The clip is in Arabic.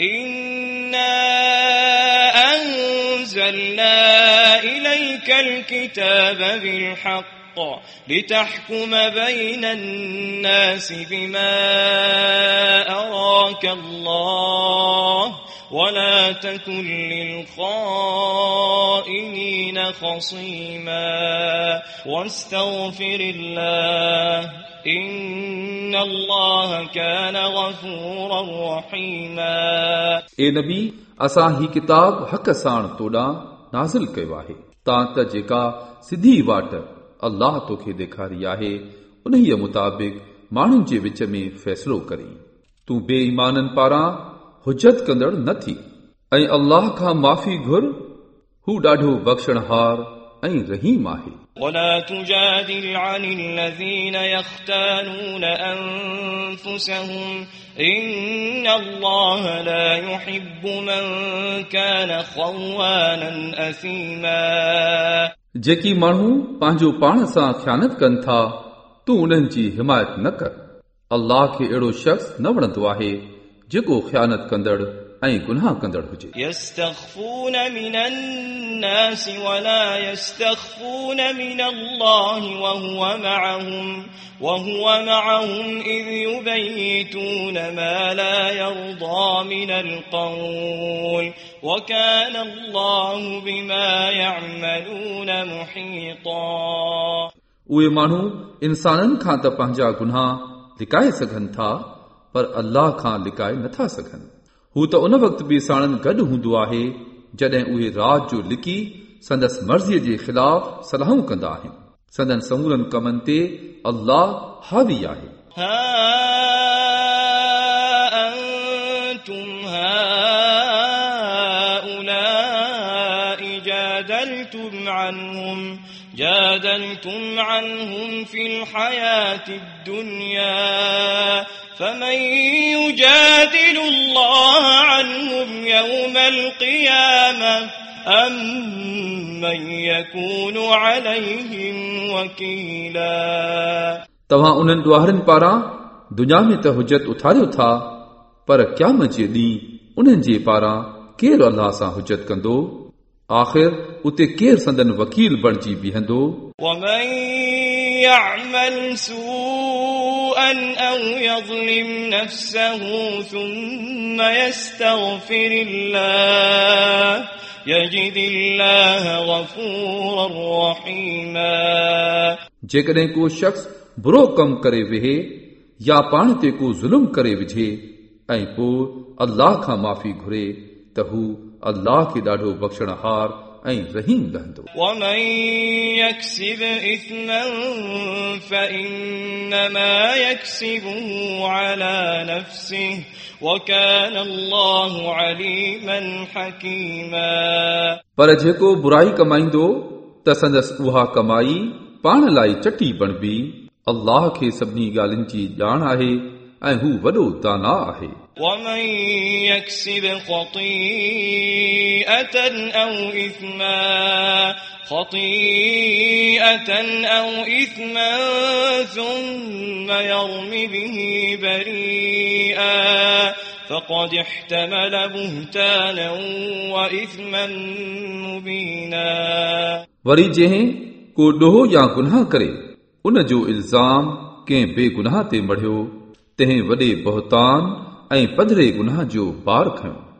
إنا أنزلنا إليك الكتاب بالحق لتحكم بين الناس بما أراك الله ولا تكن للخائنين خصيما واستغفر الله إن الله كان غفورا رحيما ए नबी असां ही किताब हक़ साण तोॾां नाज़िल कयो आहे तां त जेका सिधी वाट अल्लाह तोखे ॾेखारी आहे उन मुताबिक़ माण्हुनि जे विच में फ़ैसिलो करी तूं बेईमाननि पारां हुजत कंदड़ न थी ऐं अल्लाह खां माफ़ी घुर हू ॾाढो बख़्शणहार ऐं रहीम आहे ولا تجادل عن الذين يختانون أنفسهم إن الله لا يحب من كان خوانا أثيما जेकी माण्हू पंहिंजो पाण सां ख़्यानत कनि था तूं उन्हनि जी हिमायत न कर अल्लाह खे अहिड़ो शख़्स न वणंदो आहे जेको ख़्यानत कंदड़ ऐं गुनाह कंदड़ हुजे يستخفون من الناس ولا يستخفون من الله وهو معهم وهو معهم إذ يبيتون ما لا يرضى من القول وكان الله بما يعملون محيطا उहे माण्हू इंसाननि खां त पंहिंजा गुनाह लिकाए सघनि था पर अल्लाह खां लिकाए नथा सघनि हू त उन वक़्तु बि साणनि गॾु हूंदो आहे जॾहिं उहे राति जो लिकी संदसि मर्ज़ीअ जे ख़िलाफ़ सलाहूं कंदा आहिनि संदन समूरनि कमनि ते अल्लाह हावी आहे ها أنتم هؤلاء جادلتم عنهم جادلتم عنهم في الحياة الدنيا فمن يجادل الله عنهم يوم القيامة أم من يكون عليهم وكيلا तव्हां उन्हनि ॾुआरनि पारां दुनिया में त हुजत उथारियो था पर क़याम जे ॾींहुं उन्हनि जे पारां केरु अलाह सां हुजत कंदो आख़िर उते केरु संदन वकील बणिजी बीहंदो ومن يعمل سوءا أو يظلم نفسه ثم يستغفر الله يجد الله غفورا رحيما जेकॾहिं को शख़्स बुरो कमु करे वेहे या पाण ते को ज़ुल्म करे विझे ऐं पोइ अल्लाह खां माफ़ी घुरे त हू अल्लाह खे ॾाढो बख़्शणहार ऐं रहीम रहंदो ومن يكسب إثما فإنما يكسبه على نفسه وكان الله عليما حكيما पर जेको बुराई कमाईंदो त संदसि उहा कमाई पाण लाइ चटी बणबी अल्लाह खे सभिनी ॻाल्हियुनि जी ॼाण आहे ऐं हू वॾो दाना आहे ومن يكسب خطيئة أو إثما خطيئة أو إثما ثم يرم به بريئا فقد احتمل بهتانا وإثما مبينا वरी जंहिं को ॾोहो या गुनाह करे उन जो इल्ज़ाम कंहिं बेगुनाह ते मढ़ियो तंहिं वॾे बहतान ऐं पधरे गुनाह जो बार खयो